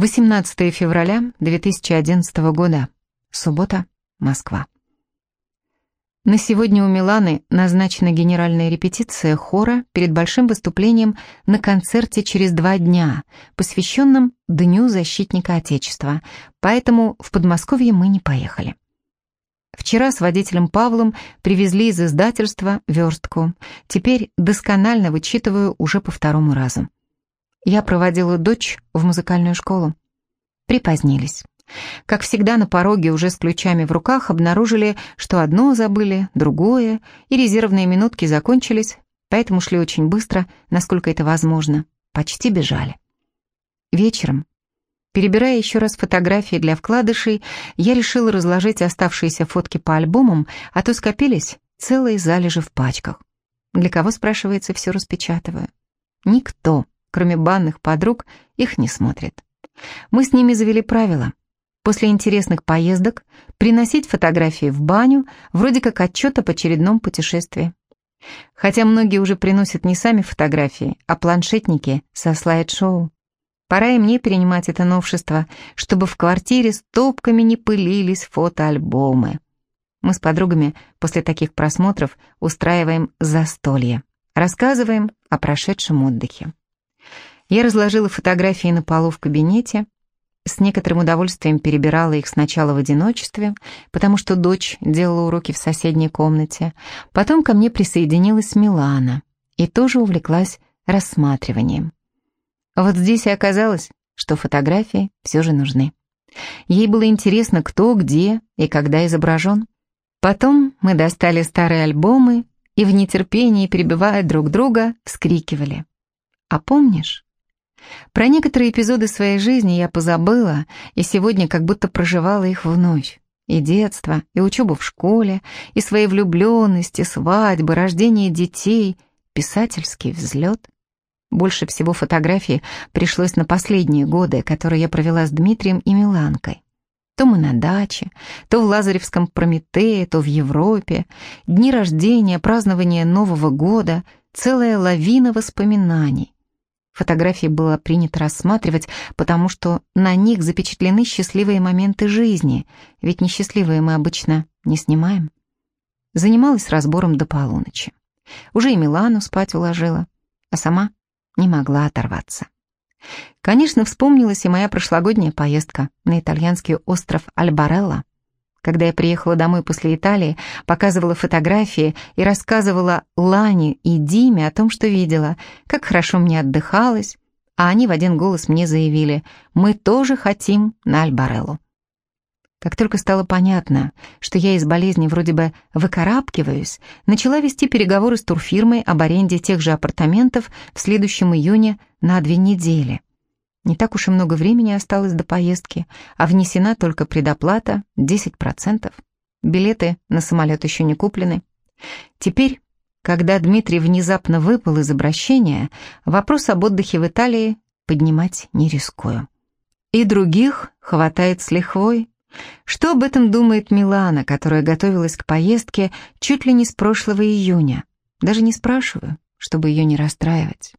18 февраля 2011 года. Суббота, Москва. На сегодня у Миланы назначена генеральная репетиция хора перед большим выступлением на концерте через два дня, посвященном Дню защитника Отечества, поэтому в Подмосковье мы не поехали. Вчера с водителем Павлом привезли из издательства верстку. Теперь досконально вычитываю уже по второму разу. Я проводила дочь в музыкальную школу. Припозднились. Как всегда, на пороге уже с ключами в руках обнаружили, что одно забыли, другое, и резервные минутки закончились, поэтому шли очень быстро, насколько это возможно. Почти бежали. Вечером, перебирая еще раз фотографии для вкладышей, я решила разложить оставшиеся фотки по альбомам, а то скопились целые залежи в пачках. Для кого, спрашивается, все распечатываю? Никто кроме банных подруг, их не смотрит. Мы с ними завели правило. После интересных поездок приносить фотографии в баню, вроде как отчет об очередном путешествии. Хотя многие уже приносят не сами фотографии, а планшетники со слайд-шоу. Пора и мне перенимать это новшество, чтобы в квартире стопками не пылились фотоальбомы. Мы с подругами после таких просмотров устраиваем застолье, рассказываем о прошедшем отдыхе. Я разложила фотографии на полу в кабинете, с некоторым удовольствием перебирала их сначала в одиночестве, потому что дочь делала уроки в соседней комнате. Потом ко мне присоединилась Милана и тоже увлеклась рассматриванием. Вот здесь и оказалось, что фотографии все же нужны. Ей было интересно, кто, где и когда изображен. Потом мы достали старые альбомы и в нетерпении, перебивая друг друга, вскрикивали. «А помнишь?» Про некоторые эпизоды своей жизни я позабыла, и сегодня как будто проживала их вновь. И детство, и учебу в школе, и свои влюбленности, свадьбы, рождение детей, писательский взлет. Больше всего фотографий пришлось на последние годы, которые я провела с Дмитрием и Миланкой. То мы на даче, то в Лазаревском Прометее, то в Европе. Дни рождения, празднование Нового года, целая лавина воспоминаний. Фотографии было принято рассматривать, потому что на них запечатлены счастливые моменты жизни, ведь несчастливые мы обычно не снимаем. Занималась разбором до полуночи. Уже и Милану спать уложила, а сама не могла оторваться. Конечно, вспомнилась и моя прошлогодняя поездка на итальянский остров Альбарелла. Когда я приехала домой после Италии, показывала фотографии и рассказывала Лане и Диме о том, что видела, как хорошо мне отдыхалось, а они в один голос мне заявили «Мы тоже хотим на Альбареллу». Как только стало понятно, что я из болезни вроде бы выкарабкиваюсь, начала вести переговоры с турфирмой об аренде тех же апартаментов в следующем июне на две недели. Не так уж и много времени осталось до поездки, а внесена только предоплата 10%. Билеты на самолет еще не куплены. Теперь, когда Дмитрий внезапно выпал из обращения, вопрос об отдыхе в Италии поднимать не рискую. И других хватает с лихвой. Что об этом думает Милана, которая готовилась к поездке чуть ли не с прошлого июня? Даже не спрашиваю, чтобы ее не расстраивать.